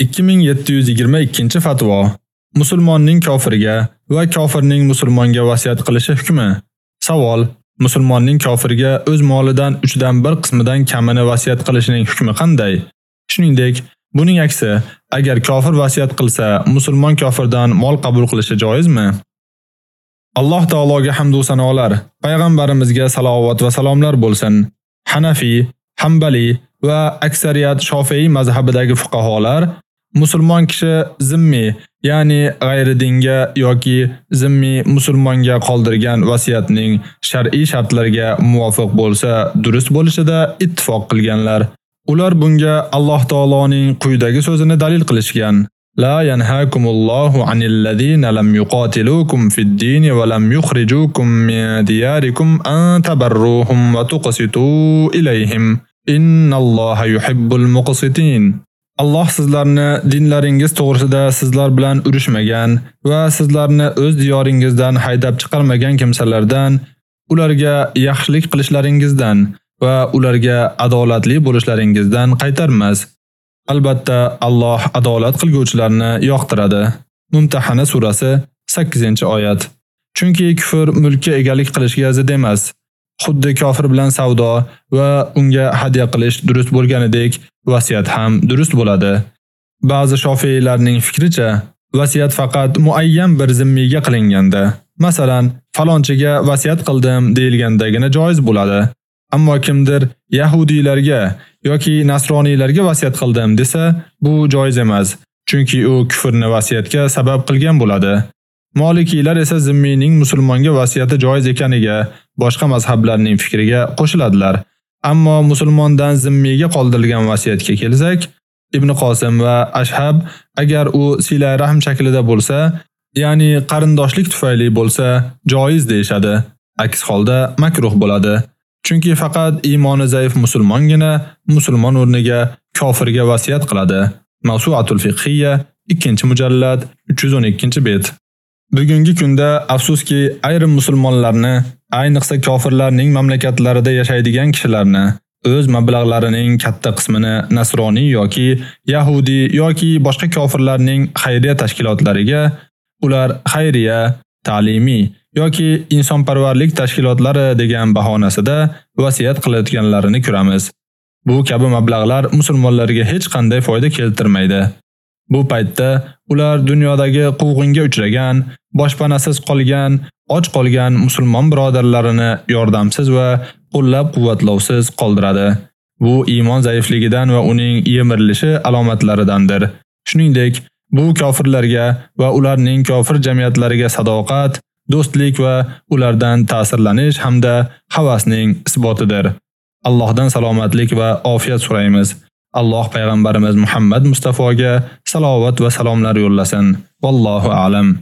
2722 fatvo. Musulmonning kofirga va kofirning musulmonga vasiyat qilishi hukmi. Savol: Musulmonning kofirga o'z molidan 3 dan 1 qismidan kamini vasiyat qilishining hukmi qanday? Shuningdek, buning aksi, agar kofir vasiyat qilsa, musulmon kofirdan mol qabul qilishi joizmi? Alloh taologa hamd va sanolar, payg'ambarimizga salovat va salomlar bo'lsin. Hanafi, Hanbali va aksariyat Shofiy mazhabidagi fuqaholar Musulmon kishi zimmi, ya'ni g'ayri dinga yoki zimmi musulmonga qoldirgan vasiyatning shar'iy shartlariga muvofiq bo'lsa, durust bo'lishida ittifoq qilganlar. Ular bunga Alloh taoloning quyidagi so'zini dalil qilishgan. La yanhaakumullohu anil ladina lam yuqatilukum fid-din va lam yukhrijukum min diyarikum an tabarruhum va tuqsitu ilayhim. Innalloha yuhibbul muqsitin. Alloh sizlarni dinlaringiz to'g'risida sizlar bilan urushmagan va sizlarni o'z diyoringizdan haydab chiqarmagan kimsalardan ularga yaxshilik qilishlaringizdan va ularga adolatli bo'lishlaringizdan qaytarmas. Albatta Alloh adolat qilguvchilarni yoqtiradi. Mumtahana surasi 8-oyat. Chunki kufr mulkka egalik qilishga zid emas. Xuddi kofir bilan savdo va unga hadya qilish durust bo'lganidek, vasiyat ham durust bo'ladi. Ba'zi shofiylarning fikricha, vasiyat faqat muayyan bir zimmiyga qilinganda, masalan, falonchiga vasiyat qildim deyilgandagina joiz bo'ladi. Ammo kimdir yahudiylarga yoki nasroniylarga vasiyat qildim desa, bu joiz emas, chunki u kufrni vasiyatga sabab qilgan bo'ladi. Molikiylar esa zimmiyning musulmonga vasiyati joiz ekaniga boshqa mazhablarning fikriga qo'shiladilar. Ammo musulmondan zimmiyga qoldirilgan vasiyatga kelsak, Ibn Qosim va Ashhab agar u sila rahm shaklida bo'lsa, ya'ni qarindoshlik tufayli bo'lsa, joiz deyshadi. Aks holda makruh bo'ladi. Chunki faqat iymoni zaif musulmongina musulmon o'rniga kofirga vasiyat qiladi. Mavsu'atul fiqhiyya 2-mujallad 312-bet. Bugungi kunda afsuski ayrim musulmonlarni ayniqsa kofirlarning mamlakatlarida yashaydigan kishilarni o'z mablag'larining katta qismini nasroniy yoki yahudi yoki boshqa kofirlarning xayriya tashkilotlariga ular xayriya, ta'limiy yoki insonparvarlik tashkilotlari degan bahonasida vasiyat qilayotganlarini ko'ramiz. Bu kabi mablag'lar musulmonlarga hech qanday foyda keltirmaydi. Bu paytda ular dunyodagi quvg'inga uchragan, boshpanasiz qolgan, och qolgan musulmon birodarlarini yordamsiz va qo'llab-quvvatlovsiz qoldiradi. Bu iymon zaifligidan va uning yemirilishi alomatlaridandir. Shuningdek, bu kofirlarga va ularning kofir jamiyatlariga sadoqat, do'stlik va ulardan ta'sirlanish hamda havasning isbotidir. Allohdan salomatlik va ofiyat so'raymiz. Alloh payg'ambarimiz Muhammad Mustafoga salovat va salomlar yo'llasin. Vallohu a'lam.